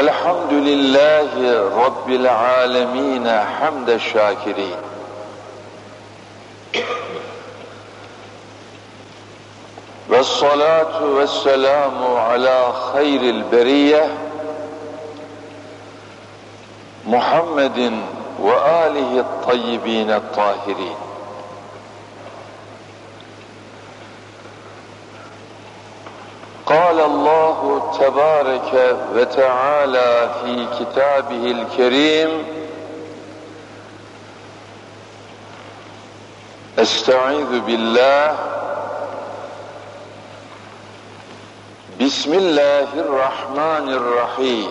الحمد لله رب العالمين حمد الشاكرين. والصلاة والسلام على خير البرية محمد وآله الطيبين الطاهرين. وتعالى في كتابه الكريم أستعيذ بالله بسم الله الرحمن الرحيم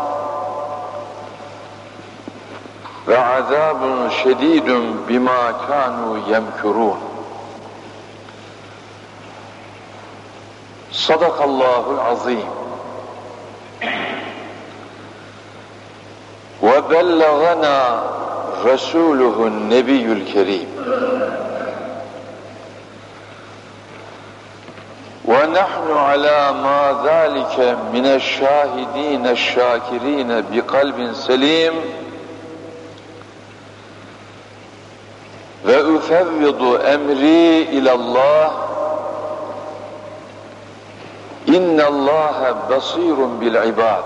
ve azabun şedidun bima kanu yemkurun. Sadakallahul azim. Ve bellagana Resuluhun Nebiyyül Kerim. ونحن على ما ذلك من الشاهدين الشاكرين بقلب سليم وأفوض أمري إلى الله. إن الله بصير بالعباد.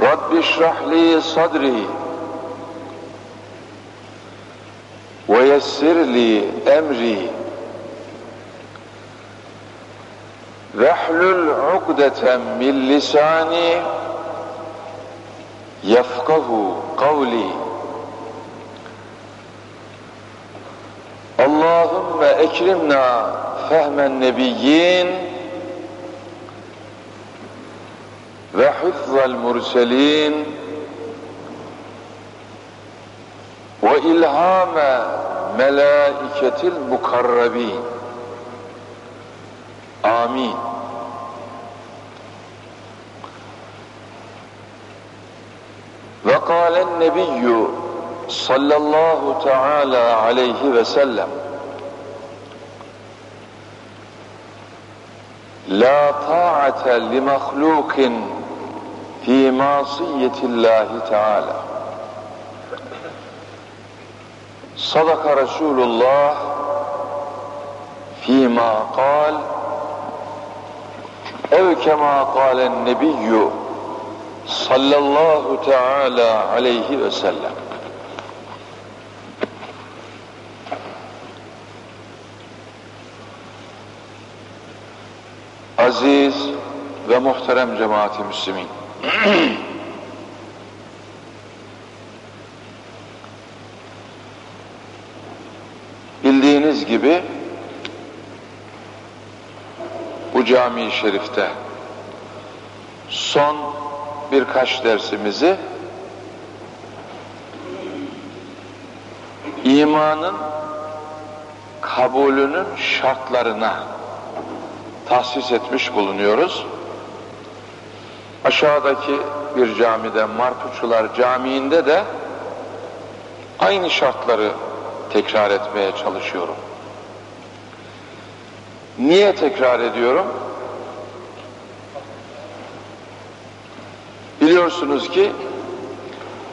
رب اشرح لي صدري ويسر لي أمري. واحلل عقدة من لساني yefkahu kavli. Allahümme ekrimna fehmen nebiyyin ve hıfzal murselin ve ilhame melaiketil mukarrabin. Amin Ve kâlen nebiyyü sallallahu teala aleyhi ve sellem. La ta'ate li mahlukin fi masiyetillahi teala Sadaka Resulullah fîmâ kâl. Ev kemâ kâlen nebiyyü sallallahu teala aleyhi ve sellem. Aziz ve muhterem cemaati müslimin. Bildiğiniz gibi bu cami-i şerifte son birkaç dersimizi imanın kabulünün şartlarına tahsis etmiş bulunuyoruz. Aşağıdaki bir camide Marpuçular Camii'nde de aynı şartları tekrar etmeye çalışıyorum. Niye tekrar ediyorum? Biliyorsunuz ki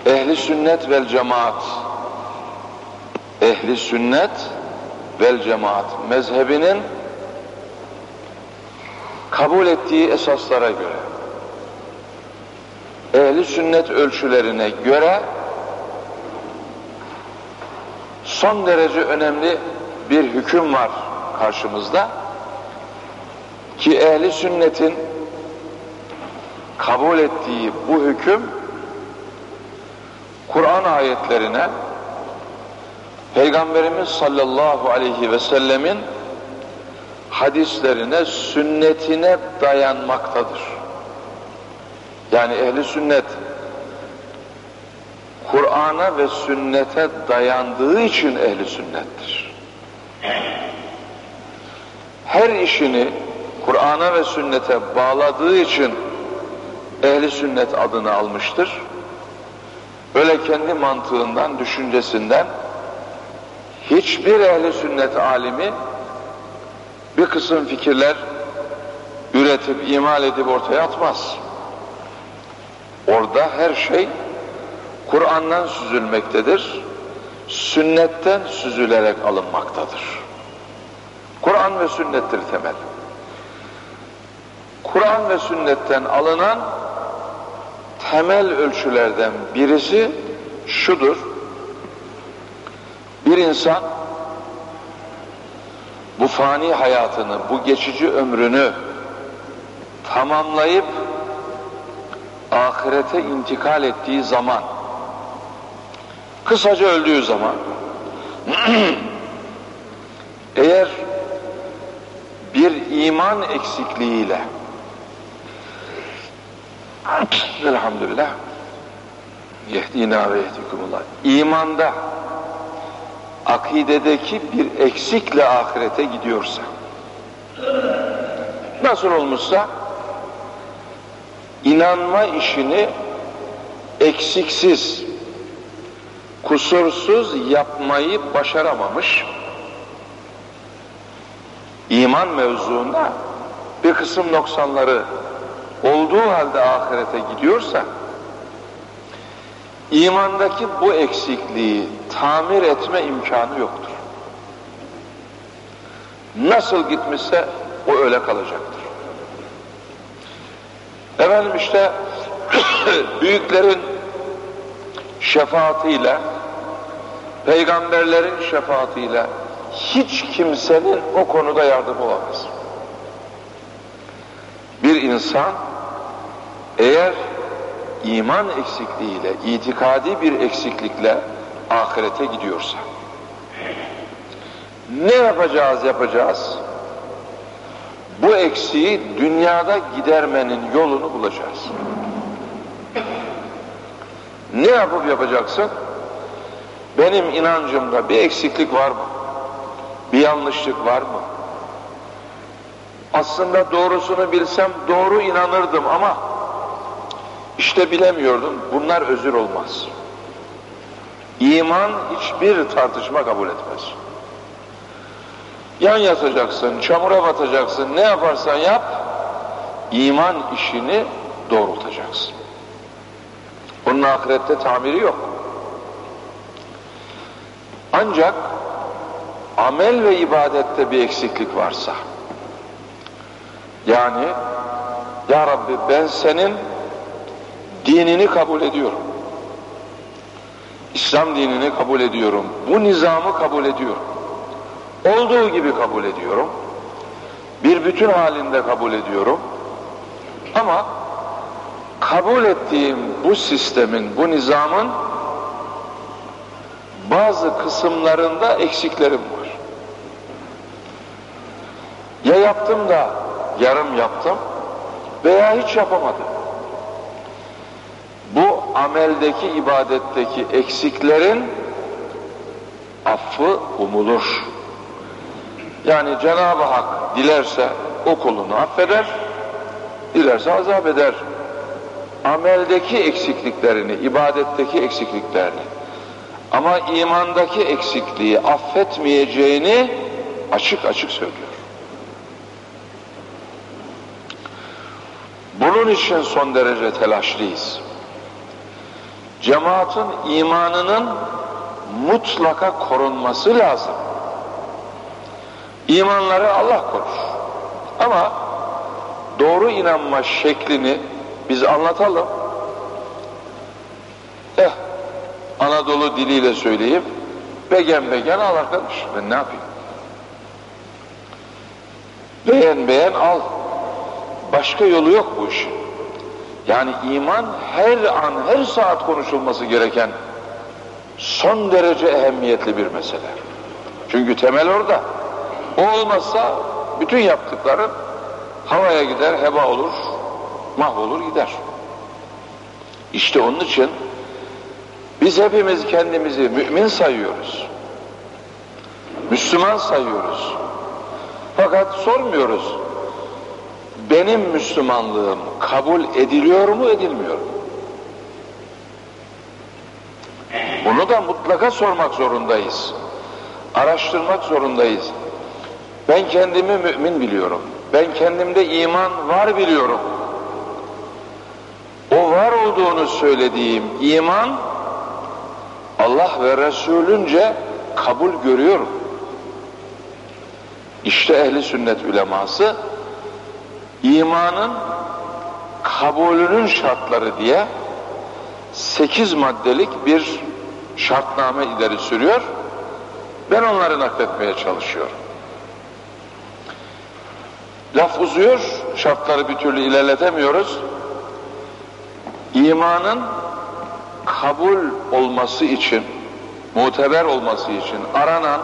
ehli sünnet vel cemaat ehli sünnet vel cemaat mezhebinin kabul ettiği esaslara göre ehli sünnet ölçülerine göre son derece önemli bir hüküm var karşımızda ki ehli sünnetin kabul ettiği bu hüküm Kur'an ayetlerine Peygamberimiz sallallahu aleyhi ve sellemin hadislerine, sünnetine dayanmaktadır. Yani ehli sünnet Kur'an'a ve sünnete dayandığı için ehli sünnettir. Her işini Kur'an'a ve sünnete bağladığı için ehli sünnet adını almıştır. Öyle kendi mantığından, düşüncesinden hiçbir ehli sünnet alimi bir kısım fikirler üretip, imal edip ortaya atmaz. Orada her şey Kur'an'dan süzülmektedir, sünnetten süzülerek alınmaktadır. Kur'an ve sünnettir temel. Kur'an ve sünnetten alınan temel ölçülerden birisi şudur. Bir insan bu fani hayatını, bu geçici ömrünü tamamlayıp ahirete intikal ettiği zaman kısaca öldüğü zaman eğer bir iman eksikliğiyle elhamdülillah. Yehdina ve yehdikumullah. İmanda akidedeki bir eksikle ahirete gidiyorsa nasıl olmuşsa inanma işini eksiksiz kusursuz yapmayı başaramamış iman mevzuunda bir kısım noksanları olduğu halde ahirete gidiyorsa imandaki bu eksikliği tamir etme imkanı yoktur. Nasıl gitmişse o öyle kalacaktır. Efendim işte büyüklerin şefaatiyle peygamberlerin şefaatiyle hiç kimsenin o konuda yardım olamaz. İnsan eğer iman eksikliğiyle, itikadi bir eksiklikle ahirete gidiyorsa ne yapacağız yapacağız? Bu eksiği dünyada gidermenin yolunu bulacağız. Ne yapıp yapacaksın? Benim inancımda bir eksiklik var mı? Bir yanlışlık var mı? Aslında doğrusunu bilsem doğru inanırdım ama işte bilemiyordum. Bunlar özür olmaz. İman hiçbir tartışma kabul etmez. Yan yatacaksın, çamura batacaksın, ne yaparsan yap, iman işini doğrultacaksın. Onun ahirette tamiri yok. Ancak amel ve ibadette bir eksiklik varsa, yani Ya Rabbi ben senin dinini kabul ediyorum. İslam dinini kabul ediyorum. Bu nizamı kabul ediyorum. Olduğu gibi kabul ediyorum. Bir bütün halinde kabul ediyorum. Ama kabul ettiğim bu sistemin, bu nizamın bazı kısımlarında eksiklerim var. Ya yaptım da yarım yaptım veya hiç yapamadım. Bu ameldeki, ibadetteki eksiklerin affı umulur. Yani Cenab-ı Hak dilerse o kulunu affeder, dilerse azap eder. Ameldeki eksikliklerini, ibadetteki eksikliklerini ama imandaki eksikliği affetmeyeceğini açık açık söylüyor. Bunun için son derece telaşlıyız. Cemaatin imanının mutlaka korunması lazım. İmanları Allah korur. Ama doğru inanma şeklini biz anlatalım. Eh, Anadolu diliyle söyleyip begen begen al arkadaş. Ben ne yapayım? Beğen beğen al. Başka yolu yok bu işin. Yani iman her an, her saat konuşulması gereken son derece ehemmiyetli bir mesele. Çünkü temel orada. O olmazsa bütün yaptıkların havaya gider, heba olur, mahvolur gider. İşte onun için biz hepimiz kendimizi mümin sayıyoruz. Müslüman sayıyoruz. Fakat sormuyoruz. Benim Müslümanlığım kabul ediliyor mu edilmiyor mu? Bunu da mutlaka sormak zorundayız. Araştırmak zorundayız. Ben kendimi mümin biliyorum. Ben kendimde iman var biliyorum. O var olduğunu söylediğim iman Allah ve Resulünce kabul görüyorum. İşte ehli sünnet uleması imanın kabulünün şartları diye sekiz maddelik bir şartname ileri sürüyor. Ben onları nakletmeye çalışıyorum. Laf uzuyor, şartları bir türlü ilerletemiyoruz. İmanın kabul olması için, muteber olması için aranan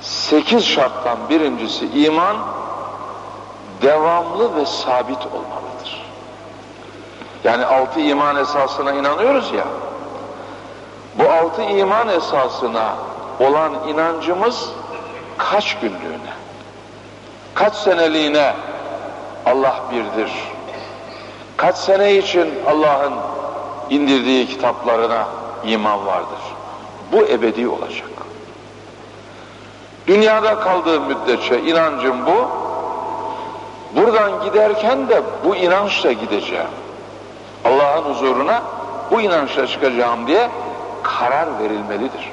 sekiz şarttan birincisi iman devamlı ve sabit olmalıdır. Yani altı iman esasına inanıyoruz ya, bu altı iman esasına olan inancımız kaç günlüğüne, kaç seneliğine Allah birdir, kaç sene için Allah'ın indirdiği kitaplarına iman vardır. Bu ebedi olacak. Dünyada kaldığım müddetçe inancım bu. Buradan giderken de bu inançla gideceğim. Allah'ın huzuruna bu inançla çıkacağım diye karar verilmelidir.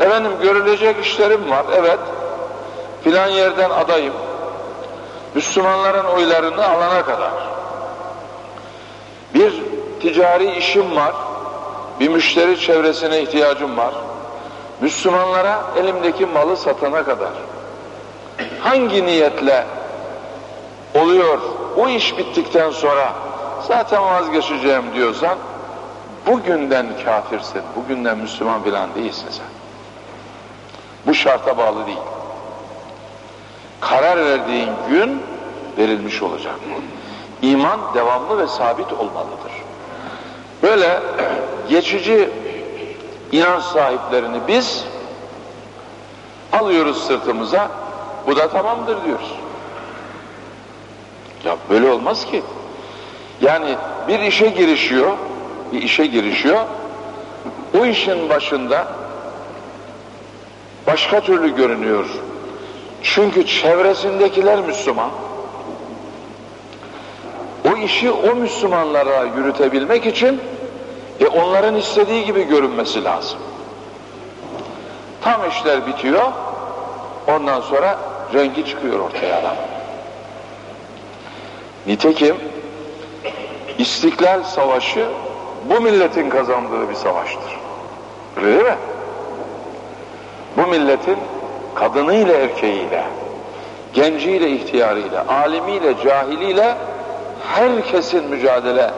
Efendim görülecek işlerim var. Evet. Filan yerden adayım. Müslümanların oylarını alana kadar. Bir ticari işim var. Bir müşteri çevresine ihtiyacım var. Müslümanlara elimdeki malı satana kadar. Hangi niyetle oluyor o iş bittikten sonra zaten vazgeçeceğim diyorsan bugünden kafirsin, bugünden Müslüman filan değilsin sen. Bu şarta bağlı değil. Karar verdiğin gün verilmiş olacak bu. İman devamlı ve sabit olmalıdır. Böyle geçici inanç sahiplerini biz alıyoruz sırtımıza, bu da tamamdır diyoruz. Ya böyle olmaz ki. Yani bir işe girişiyor, bir işe girişiyor, o işin başında başka türlü görünüyor. Çünkü çevresindekiler Müslüman. O işi o Müslümanlara yürütebilmek için e onların istediği gibi görünmesi lazım. Tam işler bitiyor, ondan sonra rengi çıkıyor ortaya adam. Nitekim İstiklal Savaşı bu milletin kazandığı bir savaştır. Öyle değil mi? Bu milletin kadınıyla erkeğiyle, genciyle ihtiyarıyla, alimiyle cahiliyle herkesin mücadele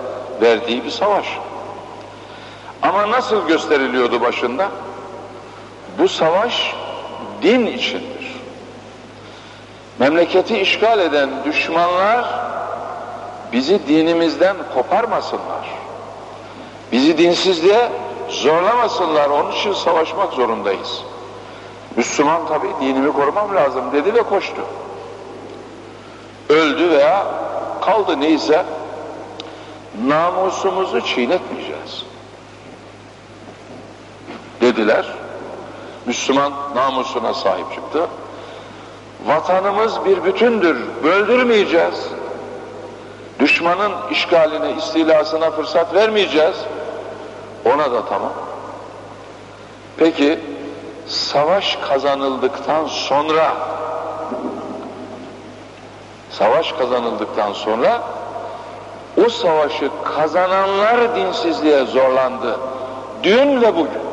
verdiği bir savaş. Ama nasıl gösteriliyordu başında? Bu savaş din içindir. Memleketi işgal eden düşmanlar bizi dinimizden koparmasınlar. Bizi dinsizliğe zorlamasınlar. Onun için savaşmak zorundayız. Müslüman tabi dinimi korumam lazım dedi ve koştu. Öldü veya kaldı neyse namusumuzu çiğnetmeyeceğiz. Dediler. Müslüman namusuna sahip çıktı. Vatanımız bir bütündür, böldürmeyeceğiz. Düşmanın işgaline, istilasına fırsat vermeyeceğiz. Ona da tamam. Peki savaş kazanıldıktan sonra savaş kazanıldıktan sonra o savaşı kazananlar dinsizliğe zorlandı. Dün ve bugün.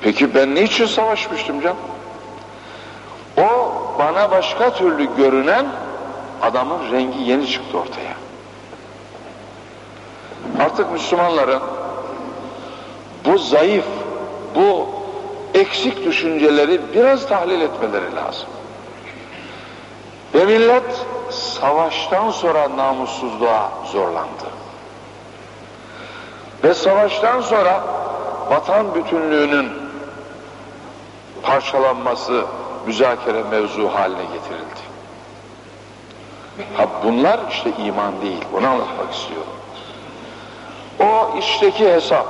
Peki ben niçin savaşmıştım can? O bana başka türlü görünen adamın rengi yeni çıktı ortaya. Artık Müslümanların bu zayıf, bu eksik düşünceleri biraz tahlil etmeleri lazım. Ve millet savaştan sonra namussuzluğa zorlandı. Ve savaştan sonra vatan bütünlüğünün parçalanması müzakere mevzu haline getirildi. Ha bunlar işte iman değil. Bunu anlatmak istiyorum. O içteki hesap.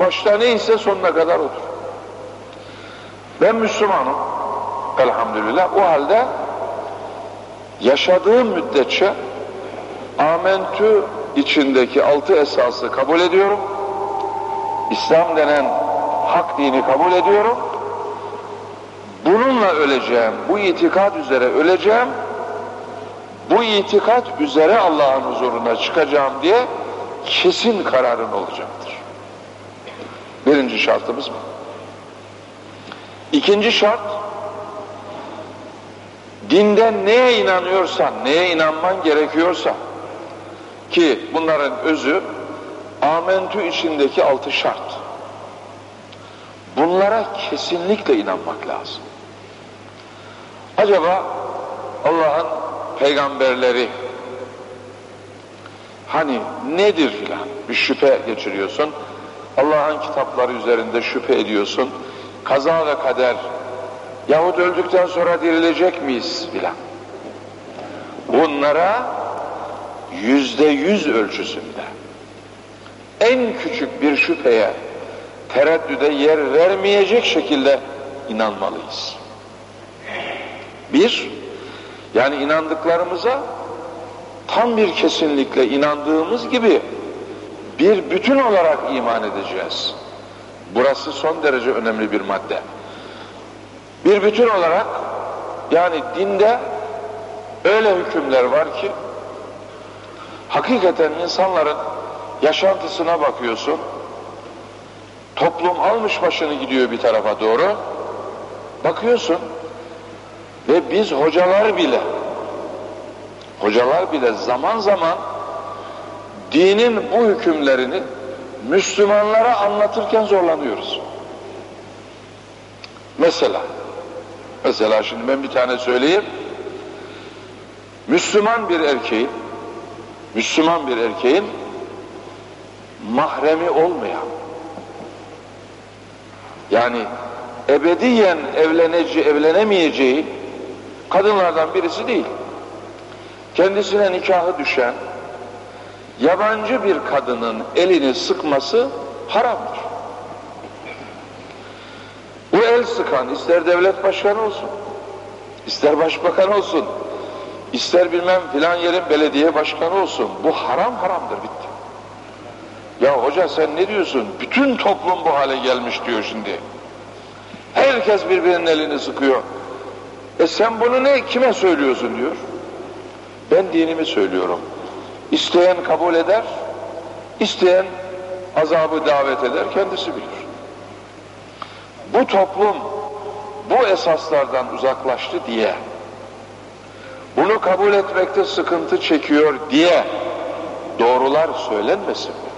Başta neyse sonuna kadar odur. Ben Müslümanım. Elhamdülillah. O halde yaşadığım müddetçe amentü içindeki altı esası kabul ediyorum. İslam denen hak dini kabul ediyorum. Bununla öleceğim, bu itikat üzere öleceğim. Bu itikat üzere Allah'ın huzuruna çıkacağım diye kesin kararın olacaktır. Birinci şartımız bu. İkinci şart, dinden neye inanıyorsan, neye inanman gerekiyorsa, ki bunların özü amentü içindeki altı şart. Bunlara kesinlikle inanmak lazım. Acaba Allah'ın peygamberleri hani nedir filan bir şüphe geçiriyorsun. Allah'ın kitapları üzerinde şüphe ediyorsun. Kaza ve kader yahut öldükten sonra dirilecek miyiz filan. Bunlara yüzde yüz ölçüsünde en küçük bir şüpheye tereddüde yer vermeyecek şekilde inanmalıyız. Bir, yani inandıklarımıza tam bir kesinlikle inandığımız gibi bir bütün olarak iman edeceğiz. Burası son derece önemli bir madde. Bir bütün olarak yani dinde öyle hükümler var ki hakikaten insanların yaşantısına bakıyorsun toplum almış başını gidiyor bir tarafa doğru bakıyorsun ve biz hocalar bile hocalar bile zaman zaman dinin bu hükümlerini Müslümanlara anlatırken zorlanıyoruz. Mesela mesela şimdi ben bir tane söyleyeyim. Müslüman bir erkeğin Müslüman bir erkeğin mahremi olmayan yani ebediyen evlenece, evlenemeyeceği kadınlardan birisi değil. Kendisine nikahı düşen yabancı bir kadının elini sıkması haramdır. Bu el sıkan ister devlet başkanı olsun, ister başbakan olsun, ister bilmem filan yerin belediye başkanı olsun. Bu haram haramdır bitti. Ya hoca sen ne diyorsun? Bütün toplum bu hale gelmiş diyor şimdi. Herkes birbirinin elini sıkıyor. E sen bunu ne kime söylüyorsun diyor. Ben dinimi söylüyorum. İsteyen kabul eder, isteyen azabı davet eder, kendisi bilir. Bu toplum bu esaslardan uzaklaştı diye, bunu kabul etmekte sıkıntı çekiyor diye doğrular söylenmesin mi?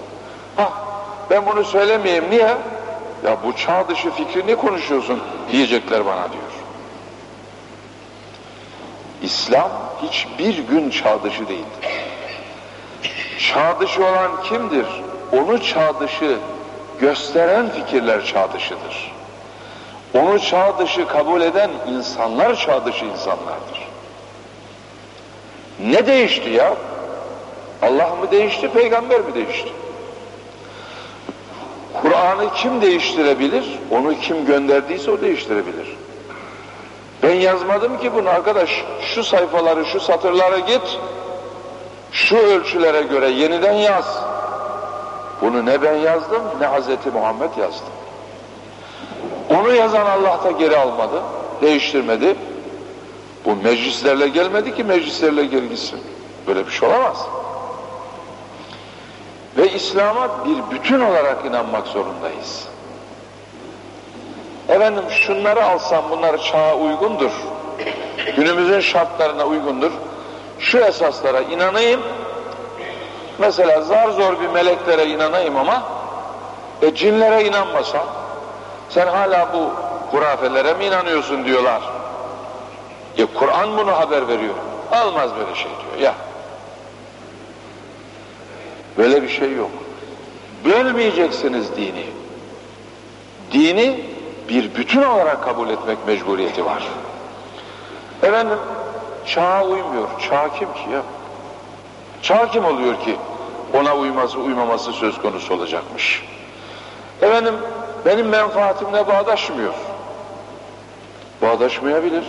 Ha, ben bunu söylemeyeyim niye? Ya bu çağ dışı fikri ne konuşuyorsun diyecekler bana diyor. İslam hiçbir gün çağ dışı değildir. Çağ olan kimdir? Onu çağ dışı gösteren fikirler çağ dışıdır. Onu çağ dışı kabul eden insanlar çağ dışı insanlardır. Ne değişti ya? Allah mı değişti, peygamber mi değişti? Kur'an'ı kim değiştirebilir? Onu kim gönderdiyse o değiştirebilir. Ben yazmadım ki bunu arkadaş. Şu sayfaları, şu satırlara git. Şu ölçülere göre yeniden yaz. Bunu ne ben yazdım ne Hazreti Muhammed yazdı. Onu yazan Allah da geri almadı, değiştirmedi. Bu meclislerle gelmedi ki meclislerle geri gitsin. Böyle bir şey olamaz. Ve İslam'a bir bütün olarak inanmak zorundayız. Efendim şunları alsam bunlar çağa uygundur. Günümüzün şartlarına uygundur. Şu esaslara inanayım. Mesela zar zor bir meleklere inanayım ama e cinlere inanmasam sen hala bu hurafelere mi inanıyorsun diyorlar. E Kur'an bunu haber veriyor. Almaz böyle şey diyor ya. Böyle bir şey yok. Bölmeyeceksiniz dini. Dini bir bütün olarak kabul etmek mecburiyeti var. Efendim çağa uymuyor. Çağ kim ki ya? Çağ kim oluyor ki ona uyması uymaması söz konusu olacakmış. Efendim benim menfaatimle bağdaşmıyor. Bağdaşmayabilir.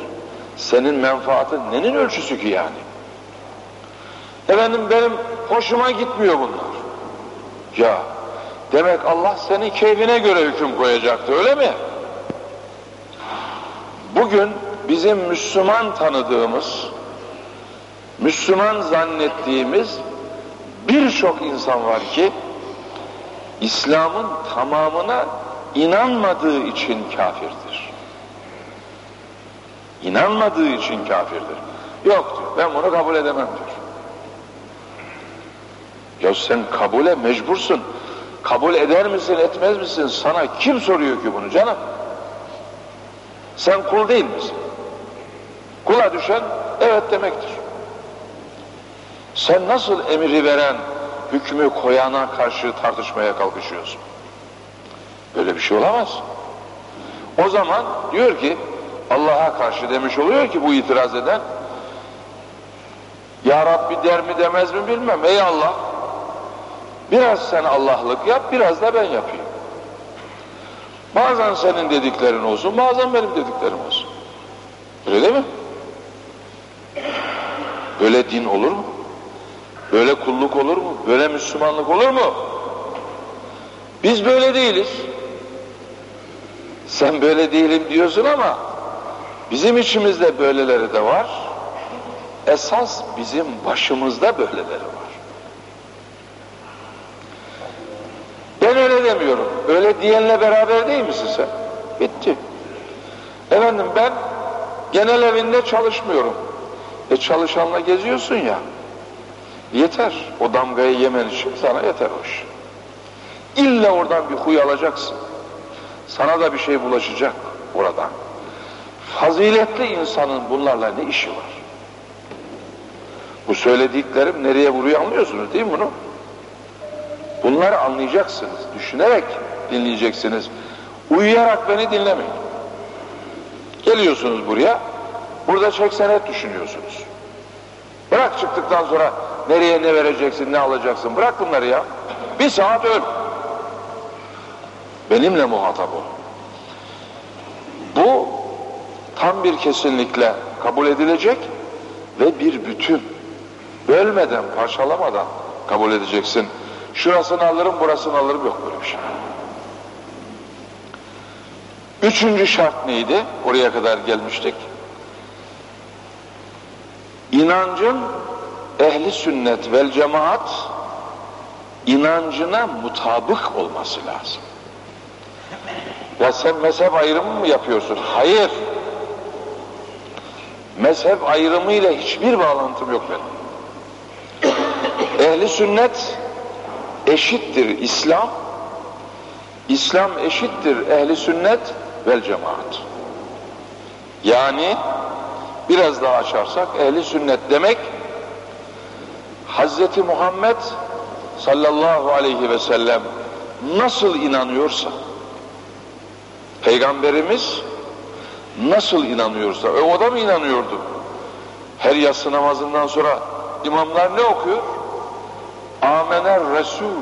Senin menfaatin nenin ölçüsü ki yani? Efendim benim hoşuma gitmiyor bunlar. Ya demek Allah senin keyfine göre hüküm koyacaktı öyle mi? Bugün bizim Müslüman tanıdığımız, Müslüman zannettiğimiz birçok insan var ki İslam'ın tamamına inanmadığı için kafirdir. İnanmadığı için kafirdir. Yok diyor, ben bunu kabul edemem diyor. Ya sen kabule mecbursun. Kabul eder misin, etmez misin? Sana kim soruyor ki bunu canım? Sen kul değil misin? Kula düşen evet demektir. Sen nasıl emri veren, hükmü koyana karşı tartışmaya kalkışıyorsun? Böyle bir şey olamaz. O zaman diyor ki Allah'a karşı demiş oluyor ki bu itiraz eden Ya Rabbi der mi demez mi bilmem. Ey Allah biraz sen Allah'lık yap biraz da ben yapayım. Bazen senin dediklerin olsun bazen benim dediklerim olsun. Öyle değil mi? Böyle din olur mu? Böyle kulluk olur mu? Böyle Müslümanlık olur mu? Biz böyle değiliz. Sen böyle değilim diyorsun ama bizim içimizde böyleleri de var. Esas bizim başımızda böyleleri var. Ben öyle demiyorum. Öyle diyenle beraber değil misin sen? Bitti. Efendim ben genel evinde çalışmıyorum. E çalışanla geziyorsun ya. Yeter. O damgayı yemen için sana yeter o iş. İlla oradan bir huy alacaksın. Sana da bir şey bulaşacak oradan. Faziletli insanın bunlarla ne işi var? Bu söylediklerim nereye vuruyor anlıyorsunuz değil mi bunu? Bunları anlayacaksınız. Düşünerek dinleyeceksiniz. Uyuyarak beni dinlemeyin. Geliyorsunuz buraya. Burada çek senet düşünüyorsunuz. Bırak çıktıktan sonra nereye ne vereceksin, ne alacaksın. Bırak bunları ya. Bir saat öl. Benimle muhatap ol. Bu tam bir kesinlikle kabul edilecek ve bir bütün. Bölmeden, parçalamadan kabul edeceksin. Şurasını alırım, burasını alırım yok böyle bir şey. Üçüncü şart neydi? Oraya kadar gelmiştik. İnancın ehli sünnet vel cemaat inancına mutabık olması lazım. Ya sen mezhep ayrımı mı yapıyorsun? Hayır. Mezhep ayrımıyla hiçbir bağlantım yok benim. Ehli sünnet eşittir İslam. İslam eşittir ehli sünnet vel cemaat. Yani biraz daha açarsak ehli sünnet demek Hazreti Muhammed sallallahu aleyhi ve sellem nasıl inanıyorsa Peygamberimiz nasıl inanıyorsa e, o da mı inanıyordu? Her yatsı namazından sonra imamlar ne okuyor? Amener Resul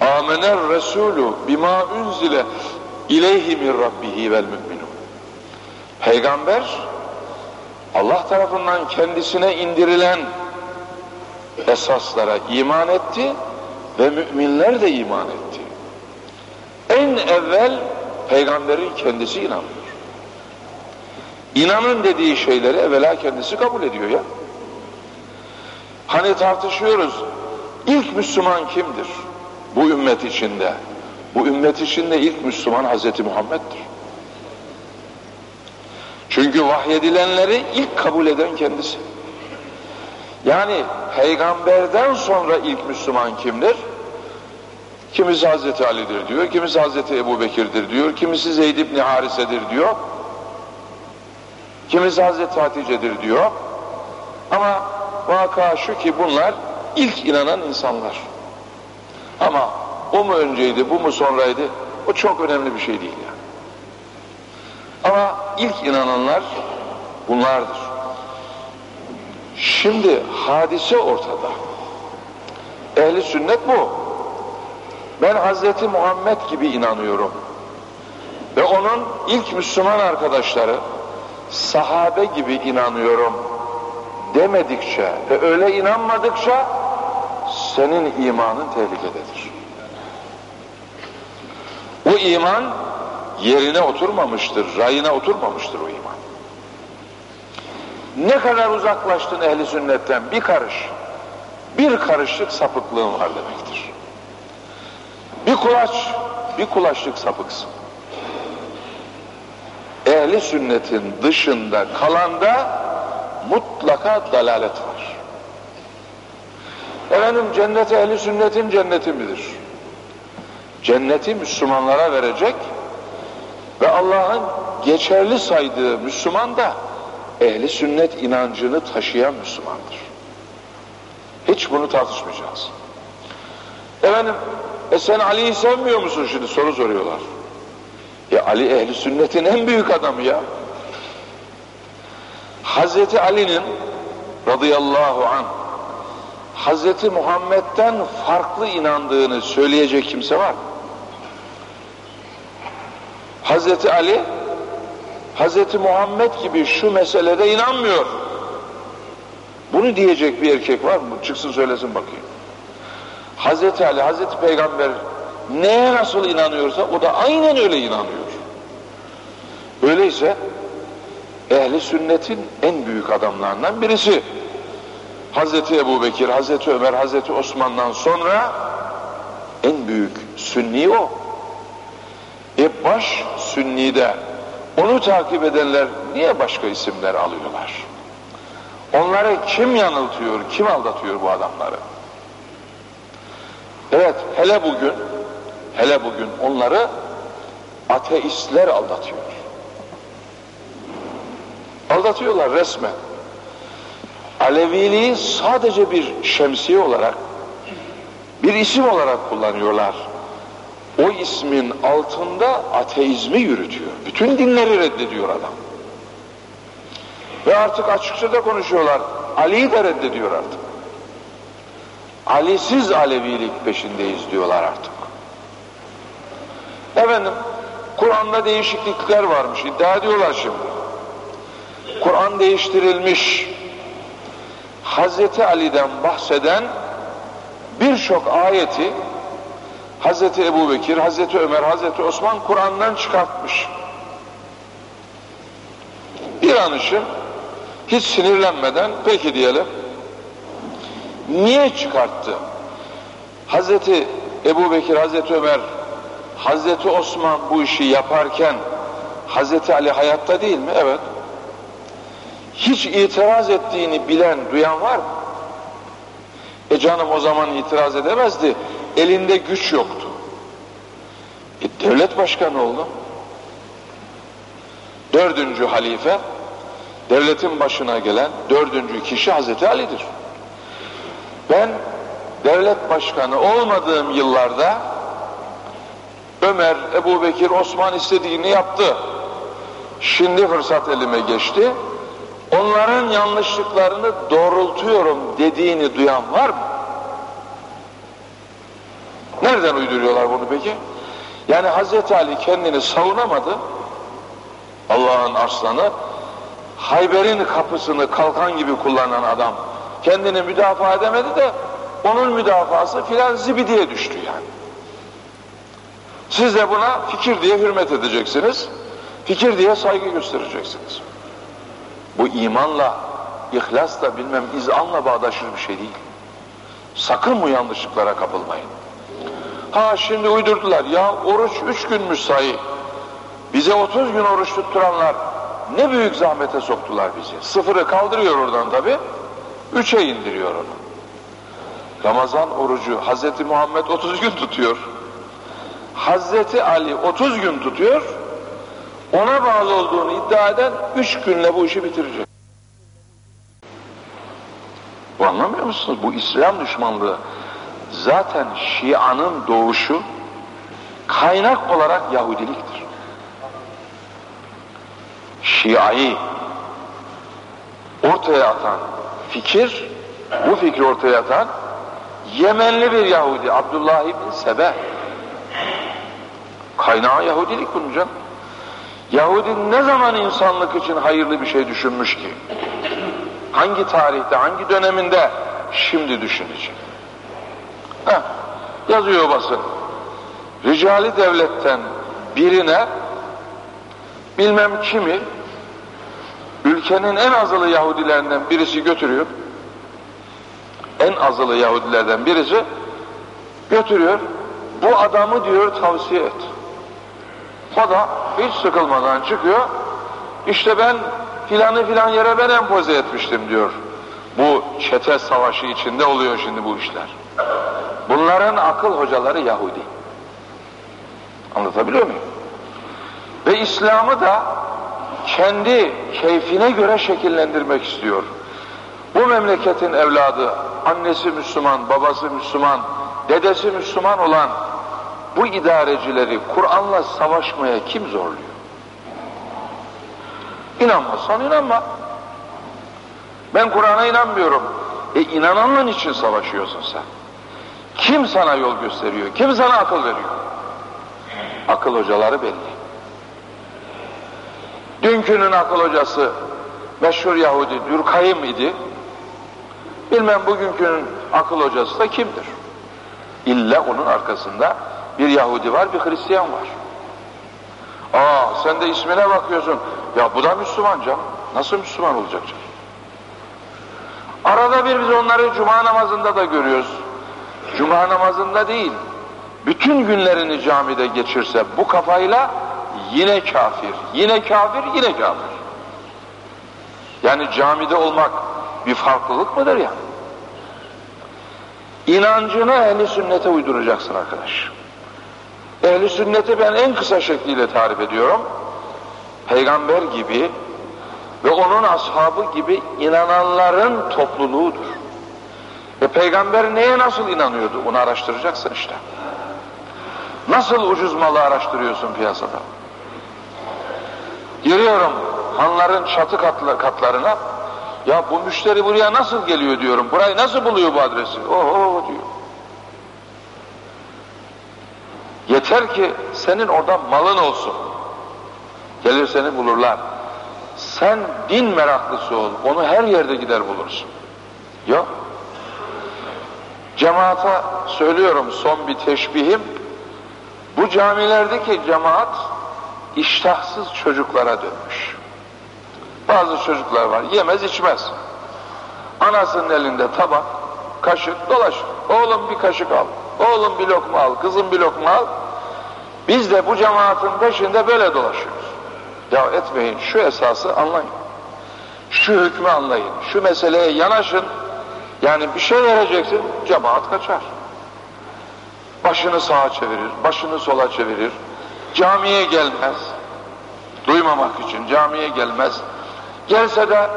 Amener Resulü bima unzile ileyhi min rabbihi vel müminun Peygamber Allah tarafından kendisine indirilen esaslara iman etti ve müminler de iman etti. En evvel peygamberin kendisi inanıyor. İnanın dediği şeyleri evvela kendisi kabul ediyor ya. Hani tartışıyoruz, ilk Müslüman kimdir? Bu ümmet içinde. Bu ümmet içinde ilk Müslüman Hazreti Muhammed'dir. Çünkü vahyedilenleri ilk kabul eden kendisi. Yani peygamberden sonra ilk Müslüman kimdir? Kimisi Hazreti Ali'dir diyor, kimisi Hazreti Ebu Bekir'dir diyor, kimisi Zeyd ibn Harise'dir diyor, kimisi Hazreti Hatice'dir diyor. Ama vaka şu ki bunlar ilk inanan insanlar. Ama o mu önceydi, bu mu sonraydı? O çok önemli bir şey değil yani. Ama ilk inananlar bunlardır. Şimdi hadise ortada. Ehli sünnet bu. Ben Hazreti Muhammed gibi inanıyorum. Ve onun ilk Müslüman arkadaşları sahabe gibi inanıyorum demedikçe ve öyle inanmadıkça senin imanın tehlikededir. O iman yerine oturmamıştır, rayına oturmamıştır o iman. Ne kadar uzaklaştın ehli sünnetten bir karış, bir karışlık sapıklığın var demektir. Bir kulaç, bir kulaçlık sapıksın. Ehli sünnetin dışında kalanda mutlaka dalalet var. Efendim cennet ehli sünnetin cenneti midir? Cenneti Müslümanlara verecek ve Allah'ın geçerli saydığı Müslüman da ehli sünnet inancını taşıyan Müslümandır. Hiç bunu tartışmayacağız. Efendim, e sen Ali'yi sevmiyor musun şimdi soru soruyorlar. Ya Ali ehli sünnetin en büyük adamı ya. Hazreti Ali'nin radıyallahu anh Hazreti Muhammed'den farklı inandığını söyleyecek kimse var? Hazreti Ali Hazreti Muhammed gibi şu meselede inanmıyor. Bunu diyecek bir erkek var mı? Çıksın söylesin bakayım. Hazreti Ali, Hazreti Peygamber neye nasıl inanıyorsa o da aynen öyle inanıyor. Öyleyse ehli sünnetin en büyük adamlarından birisi. Hazreti Ebu Bekir, Hazreti Ömer, Hazreti Osman'dan sonra en büyük sünni o. E baş sünnide onu takip edenler niye başka isimler alıyorlar? Onları kim yanıltıyor, kim aldatıyor bu adamları? Evet, hele bugün, hele bugün onları ateistler aldatıyor. Aldatıyorlar resmen. Aleviliği sadece bir şemsiye olarak, bir isim olarak kullanıyorlar. O ismin altında ateizmi yürütüyor. Bütün dinleri reddediyor adam. Ve artık açıkça da konuşuyorlar. Ali'yi de reddediyor artık. Ali'siz Alevilik peşindeyiz diyorlar artık. Efendim, Kur'an'da değişiklikler varmış, iddia ediyorlar şimdi. Kur'an değiştirilmiş, Hazreti Ali'den bahseden birçok ayeti Hazreti Ebu Bekir, Hazreti Ömer, Hazreti Osman Kur'an'dan çıkartmış. Bir an için hiç sinirlenmeden peki diyelim niye çıkarttı? Hazreti Ebu Bekir, Hazreti Ömer, Hazreti Osman bu işi yaparken Hazreti Ali hayatta değil mi? Evet. Hiç itiraz ettiğini bilen, duyan var mı? E canım o zaman itiraz edemezdi. Elinde güç yoktu. E devlet başkanı oldu. Dördüncü halife, devletin başına gelen dördüncü kişi Hazreti Ali'dir. Ben devlet başkanı olmadığım yıllarda Ömer, Ebu Bekir, Osman istediğini yaptı. Şimdi fırsat elime geçti. Onların yanlışlıklarını doğrultuyorum dediğini duyan var mı? Nereden uyduruyorlar bunu peki? Yani Hazreti Ali kendini savunamadı. Allah'ın arslanı. Hayber'in kapısını kalkan gibi kullanan adam kendini müdafaa edemedi de onun müdafası filan zibidiye düştü yani. Siz de buna fikir diye hürmet edeceksiniz. Fikir diye saygı göstereceksiniz. Bu imanla, ihlasla bilmem izanla bağdaşır bir şey değil. Sakın bu yanlışlıklara kapılmayın. Ha şimdi uydurdular ya oruç üç günmüş sayı. Bize otuz gün oruç tutturanlar ne büyük zahmete soktular bizi. Sıfırı kaldırıyor oradan tabi. Üçe indiriyor onu. Ramazan orucu Hazreti Muhammed 30 gün tutuyor. Hazreti Ali 30 gün tutuyor. Ona bağlı olduğunu iddia eden 3 günle bu işi bitirecek. Bu anlamıyor musunuz? Bu İslam düşmanlığı zaten Şia'nın doğuşu kaynak olarak Yahudiliktir. Şia'yı ortaya atan fikir, bu fikri ortaya atan Yemenli bir Yahudi Abdullah ibn Sebe. Kaynağı Yahudilik bunun canım. Yahudi ne zaman insanlık için hayırlı bir şey düşünmüş ki? Hangi tarihte, hangi döneminde? Şimdi düşünecek. Heh, yazıyor basın. Ricali devletten birine bilmem kimi ülkenin en azılı Yahudilerinden birisi götürüyor. En azılı Yahudilerden birisi götürüyor. Bu adamı diyor tavsiye et. O da hiç sıkılmadan çıkıyor. İşte ben filanı filan yere ben empoze etmiştim diyor. Bu çete savaşı içinde oluyor şimdi bu işler. Bunların akıl hocaları Yahudi. Anlatabiliyor muyum? Ve İslam'ı da kendi keyfine göre şekillendirmek istiyor. Bu memleketin evladı, annesi Müslüman, babası Müslüman, dedesi Müslüman olan bu idarecileri Kur'an'la savaşmaya kim zorluyor? İnanmazsan inanma. Ben Kur'an'a inanmıyorum. E inananların için savaşıyorsun sen. Kim sana yol gösteriyor? Kim sana akıl veriyor? Akıl hocaları belli. Dünkünün akıl hocası meşhur Yahudi Dürkayım idi. Bilmem bugünkünün akıl hocası da kimdir? İlla onun arkasında bir Yahudi var, bir Hristiyan var. Aa sen de ismine bakıyorsun. Ya bu da Müslüman canım. Nasıl Müslüman olacak canım? Arada bir biz onları cuma namazında da görüyoruz. Cuma namazında değil, bütün günlerini camide geçirse bu kafayla yine kafir, yine kafir, yine kafir. Yani camide olmak bir farklılık mıdır ya? İnancını ehli sünnete uyduracaksın arkadaş. Ehli sünneti ben en kısa şekliyle tarif ediyorum. Peygamber gibi ve onun ashabı gibi inananların topluluğudur. Ve peygamber neye nasıl inanıyordu? Onu araştıracaksın işte. Nasıl ucuz malı araştırıyorsun piyasada? Giriyorum hanların çatı katlarına. Ya bu müşteri buraya nasıl geliyor diyorum. Burayı nasıl buluyor bu adresi? Oho diyor. Yeter ki senin orada malın olsun. Gelir seni bulurlar. Sen din meraklısı ol. Onu her yerde gider bulursun. Yok. Cemaata söylüyorum son bir teşbihim. Bu camilerdeki cemaat iştahsız çocuklara dönmüş. Bazı çocuklar var yemez içmez. Anasının elinde tabak, kaşık dolaş. Oğlum bir kaşık al. Oğlum bir lokma al. Kızım bir lokma al. Biz de bu cemaatin peşinde böyle dolaşıyoruz. Ya etmeyin şu esası anlayın. Şu hükmü anlayın. Şu meseleye yanaşın. Yani bir şey vereceksin cemaat kaçar. Başını sağa çevirir, başını sola çevirir. Camiye gelmez. Duymamak için camiye gelmez. Gelse de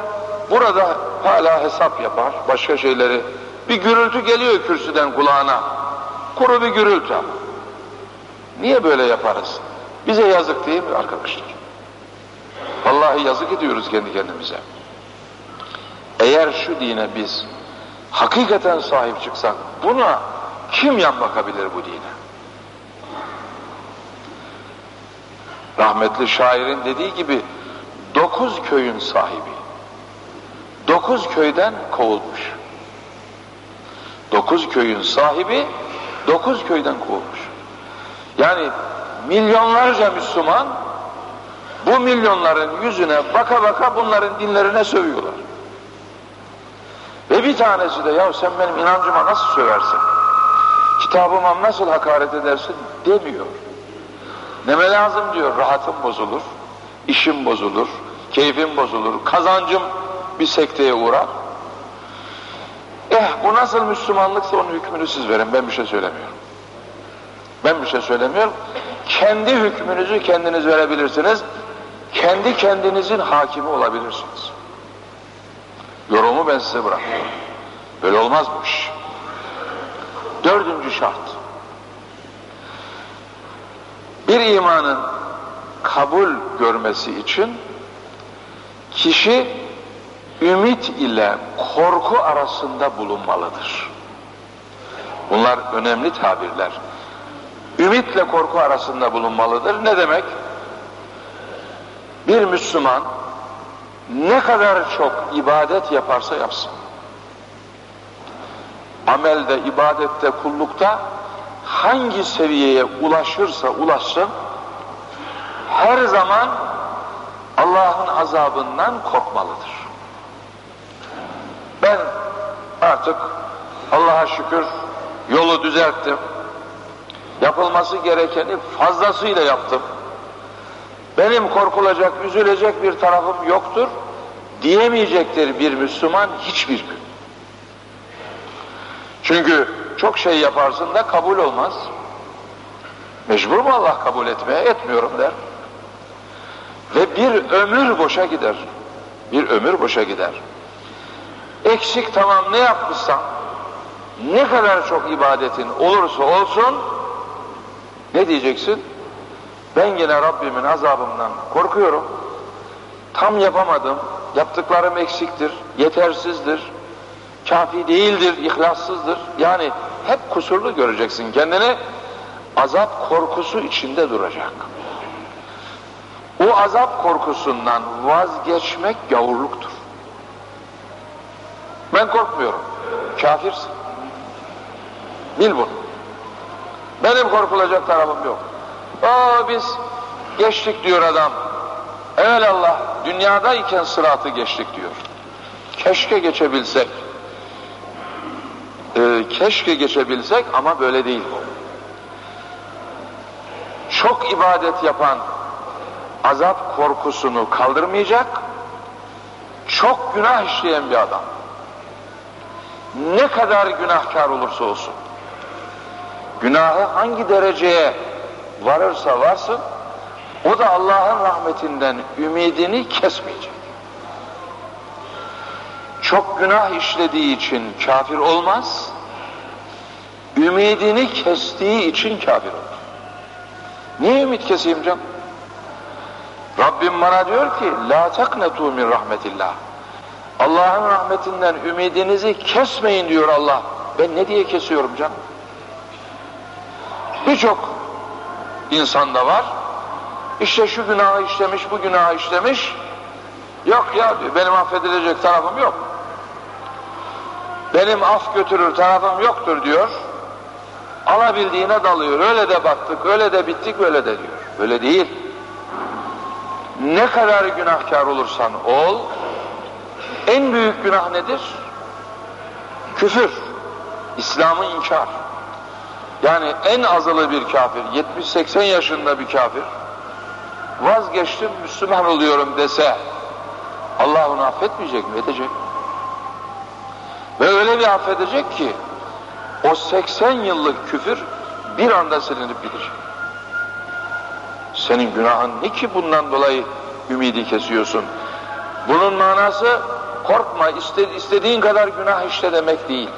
burada hala hesap yapar, başka şeyleri. Bir gürültü geliyor kürsüden kulağına. Kuru bir gürültü ama. Niye böyle yaparız? Bize yazık değil mi arkadaşlar? Vallahi yazık ediyoruz kendi kendimize. Eğer şu dine biz hakikaten sahip çıksak buna kim yan bakabilir bu dine? Rahmetli şairin dediği gibi dokuz köyün sahibi. Dokuz köyden kovulmuş. Dokuz köyün sahibi dokuz köyden kovulmuş. Yani milyonlarca Müslüman bu milyonların yüzüne baka baka bunların dinlerine sövüyorlar. Ve bir tanesi de ya sen benim inancıma nasıl söversin? Kitabıma nasıl hakaret edersin demiyor. Neme lazım diyor, rahatım bozulur, işim bozulur, keyfim bozulur, kazancım bir sekteye uğrar. Bu nasıl Müslümanlıksa onun hükmünü siz verin. Ben bir şey söylemiyorum. Ben bir şey söylemiyorum. Kendi hükmünüzü kendiniz verebilirsiniz. Kendi kendinizin hakimi olabilirsiniz. Yorumu ben size bırakıyorum. Böyle olmaz bu iş. Dördüncü şart. Bir imanın kabul görmesi için kişi ümit ile korku arasında bulunmalıdır. Bunlar önemli tabirler. Ümitle korku arasında bulunmalıdır. Ne demek? Bir Müslüman ne kadar çok ibadet yaparsa yapsın. Amelde, ibadette, kullukta hangi seviyeye ulaşırsa ulaşsın her zaman Allah'ın azabından korkmalıdır. Ben artık Allah'a şükür yolu düzelttim. Yapılması gerekeni fazlasıyla yaptım. Benim korkulacak, üzülecek bir tarafım yoktur diyemeyecektir bir Müslüman hiçbir gün. Çünkü çok şey yaparsın da kabul olmaz. Mecbur mu Allah kabul etmeye? Etmiyorum der. Ve bir ömür boşa gider. Bir ömür boşa gider. Eksik tamam ne yapmışsan, ne kadar çok ibadetin olursa olsun, ne diyeceksin? Ben yine Rabbimin azabından korkuyorum. Tam yapamadım, yaptıklarım eksiktir, yetersizdir, kafi değildir, ihlassızdır. Yani hep kusurlu göreceksin kendini. Azap korkusu içinde duracak. O azap korkusundan vazgeçmek gavurluktur. Ben korkmuyorum. Kafirsin. Bil bunu. Benim korkulacak tarafım yok. Aa biz geçtik diyor adam. Allah dünyadayken sıratı geçtik diyor. Keşke geçebilsek. Ee, keşke geçebilsek ama böyle değil. Çok ibadet yapan azap korkusunu kaldırmayacak, çok günah işleyen bir adam. Ne kadar günahkar olursa olsun, günahı hangi dereceye varırsa varsın, o da Allah'ın rahmetinden ümidini kesmeyecek. Çok günah işlediği için kafir olmaz, ümidini kestiği için kafir olur. Niye ümit keseyim canım? Rabbim bana diyor ki la taknetu min rahmetillah. Allah'ın rahmetinden ümidinizi kesmeyin diyor Allah. Ben ne diye kesiyorum canım? Birçok insanda var. İşte şu günahı işlemiş, bu günahı işlemiş. Yok ya diyor, benim affedilecek tarafım yok. Benim af götürür tarafım yoktur diyor. Alabildiğine dalıyor. Öyle de battık, öyle de bittik, öyle de diyor. Öyle değil. Ne kadar günahkar olursan ol, en büyük günah nedir? Küfür. İslam'ı inkar. Yani en azılı bir kafir, 70-80 yaşında bir kafir, vazgeçtim Müslüman oluyorum dese, Allah onu affetmeyecek mi? Edecek. Ve öyle bir affedecek ki, o 80 yıllık küfür bir anda silinip gidecek. Senin günahın ne ki bundan dolayı ümidi kesiyorsun? Bunun manası korkma, istediğin kadar günah işle demek değil.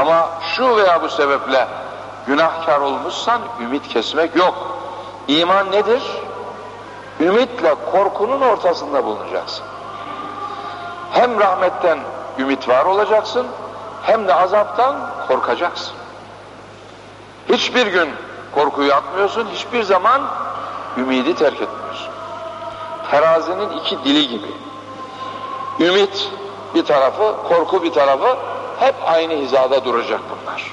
Ama şu veya bu sebeple günahkar olmuşsan ümit kesmek yok. İman nedir? Ümitle korkunun ortasında bulunacaksın. Hem rahmetten ümit var olacaksın, hem de azaptan korkacaksın. Hiçbir gün korkuyu atmıyorsun, hiçbir zaman ümidi terk etmiyorsun. Terazinin iki dili gibi. Ümit bir tarafı, korku bir tarafı hep aynı hizada duracak bunlar.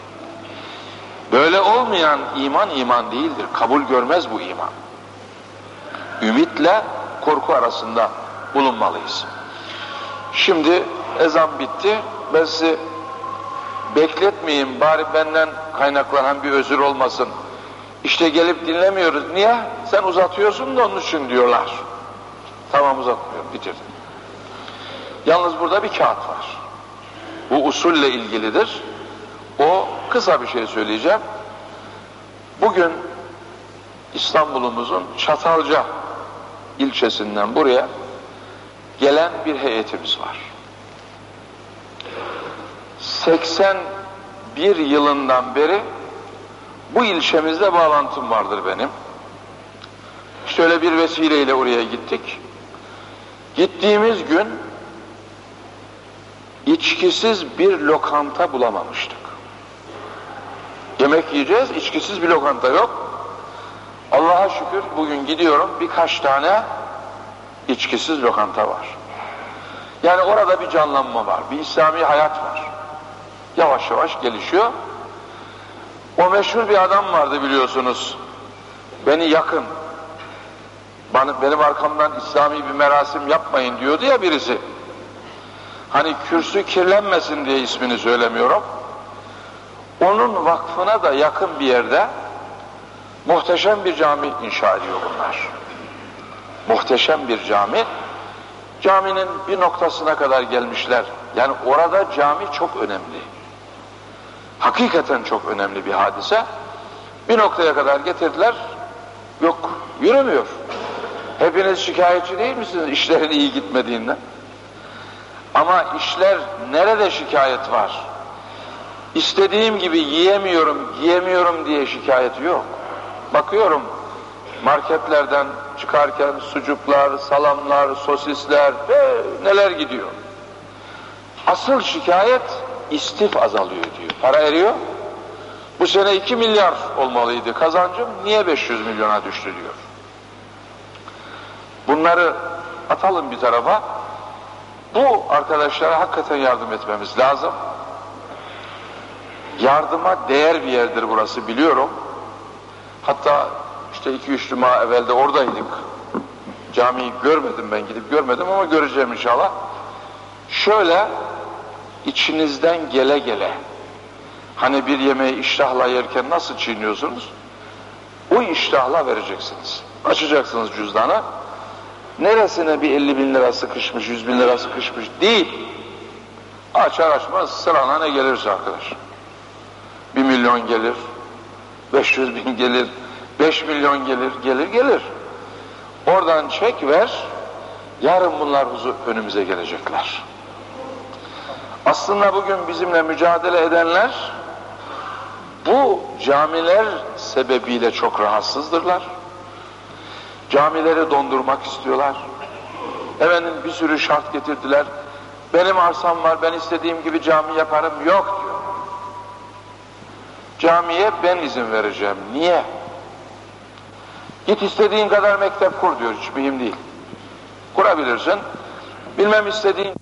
Böyle olmayan iman iman değildir. Kabul görmez bu iman. Ümitle korku arasında bulunmalıyız. Şimdi ezan bitti. Ben sizi bekletmeyeyim bari benden kaynaklanan bir özür olmasın. İşte gelip dinlemiyoruz. Niye? Sen uzatıyorsun da onun için diyorlar. Tamam uzatmıyorum bitirdim. Yalnız burada bir kağıt var. Bu usulle ilgilidir. O kısa bir şey söyleyeceğim. Bugün İstanbul'umuzun Çatalca ilçesinden buraya gelen bir heyetimiz var. 81 yılından beri bu ilçemizde bağlantım vardır benim. Şöyle bir vesileyle oraya gittik. Gittiğimiz gün içkisiz bir lokanta bulamamıştık. Yemek yiyeceğiz, içkisiz bir lokanta yok. Allah'a şükür bugün gidiyorum birkaç tane içkisiz lokanta var. Yani orada bir canlanma var, bir İslami hayat var. Yavaş yavaş gelişiyor. O meşhur bir adam vardı biliyorsunuz. Beni yakın, bana, benim arkamdan İslami bir merasim yapmayın diyordu ya birisi. Hani kürsü kirlenmesin diye ismini söylemiyorum. Onun vakfına da yakın bir yerde muhteşem bir cami inşa ediyor bunlar. Muhteşem bir cami. Caminin bir noktasına kadar gelmişler. Yani orada cami çok önemli. Hakikaten çok önemli bir hadise. Bir noktaya kadar getirdiler. Yok, yürümüyor. Hepiniz şikayetçi değil misiniz işlerin iyi gitmediğinden? Ama işler nerede şikayet var? İstediğim gibi yiyemiyorum, yiyemiyorum diye şikayet yok. Bakıyorum marketlerden çıkarken sucuklar, salamlar, sosisler ve neler gidiyor. Asıl şikayet istif azalıyor diyor. Para eriyor. Bu sene 2 milyar olmalıydı kazancım. Niye 500 milyona düştü diyor. Bunları atalım bir tarafa. Bu arkadaşlara hakikaten yardım etmemiz lazım. Yardıma değer bir yerdir burası biliyorum. Hatta işte iki üç cuma evvelde oradaydık. Camiyi görmedim ben gidip görmedim ama göreceğim inşallah. Şöyle içinizden gele gele hani bir yemeği iştahla yerken nasıl çiğniyorsunuz? O iştahla vereceksiniz. Açacaksınız cüzdanı. Neresine bir 50 bin lira sıkışmış, 100 bin lira sıkışmış değil. Açar açmaz sırana ne gelirse arkadaş. Bir milyon gelir, 500 bin gelir, 5 milyon gelir, gelir gelir. Oradan çek ver, yarın bunlar önümüze gelecekler. Aslında bugün bizimle mücadele edenler bu camiler sebebiyle çok rahatsızdırlar. Camileri dondurmak istiyorlar. Efendim bir sürü şart getirdiler. Benim arsam var, ben istediğim gibi cami yaparım. Yok diyor. Camiye ben izin vereceğim. Niye? Git istediğin kadar mektep kur diyor. Hiç mühim değil. Kurabilirsin. Bilmem istediğin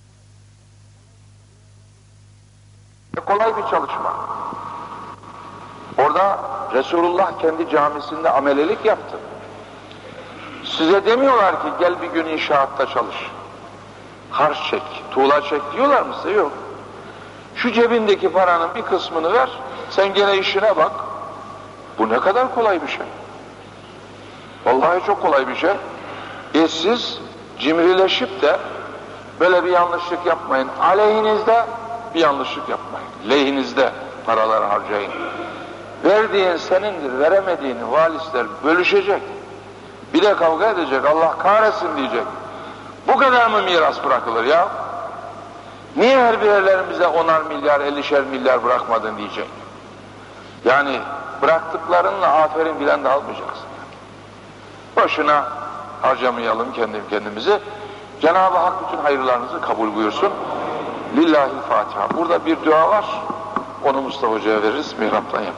e, kolay bir çalışma. Orada Resulullah kendi camisinde amelelik yaptı. Size demiyorlar ki gel bir gün inşaatta çalış. Harç çek, tuğla çek diyorlar mı size? Yok. Şu cebindeki paranın bir kısmını ver, sen gene işine bak. Bu ne kadar kolay bir şey. Vallahi çok kolay bir şey. E siz cimrileşip de böyle bir yanlışlık yapmayın. Aleyhinizde bir yanlışlık yapmayın. Lehinizde paraları harcayın. Verdiğin senindir, veremediğini valisler bölüşecek. Bir de kavga edecek, Allah kahretsin diyecek. Bu kadar mı miras bırakılır ya? Niye her birerlerimize onar milyar, ellişer milyar bırakmadın diyecek. Yani bıraktıklarınla aferin bilen de almayacaksın. Boşuna harcamayalım kendim kendimizi. Cenab-ı Hak bütün hayırlarınızı kabul buyursun. Lillahi Fatiha. Burada bir dua var. Onu Mustafa Hoca'ya veririz. Mihraptan yapar.